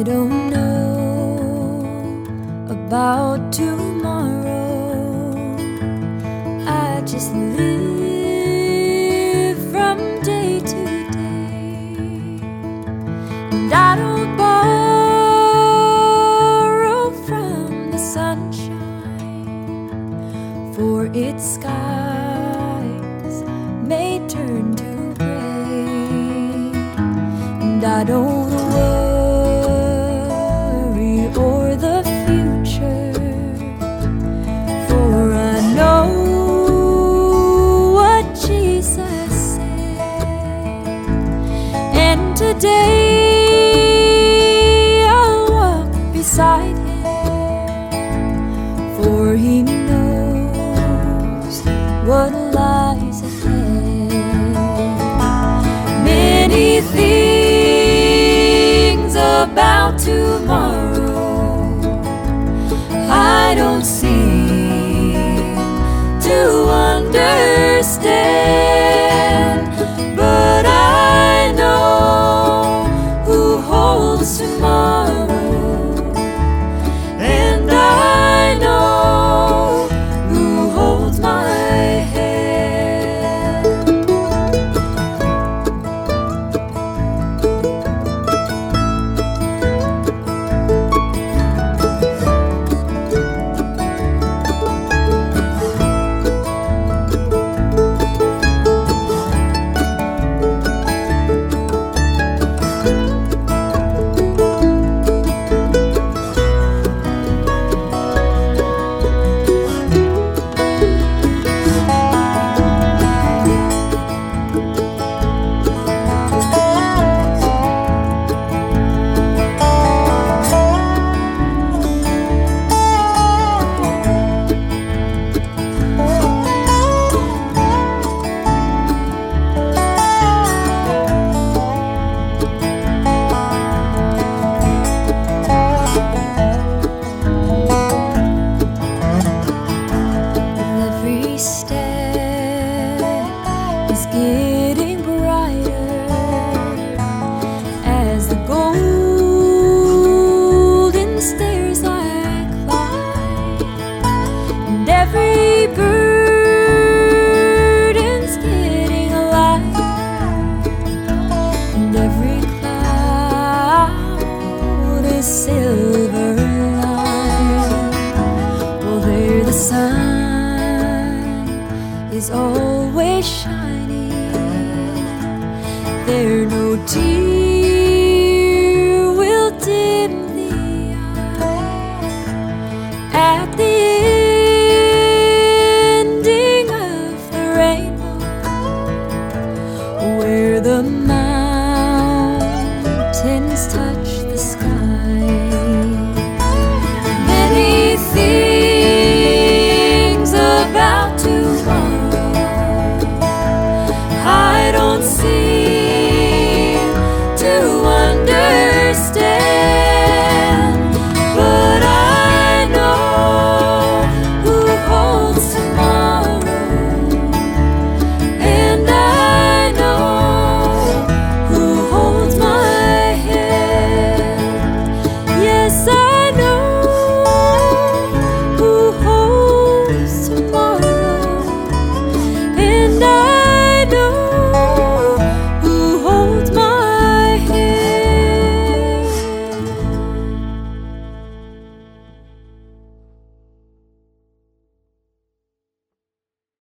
I don't know about tomorrow. I just live from day to day, and I don't borrow from the sunshine, for its skies may turn to gray, and I don't worry and today I'll walk beside Him, for He knows what lies ahead. Many things about tomorrow is getting brighter as the golden stairs I climb, and every burden's getting and every cloud is silver lined. Well, there the sun is always shining there no tear will dim the eye. At the ending of the rainbow where the mountains touch the sky.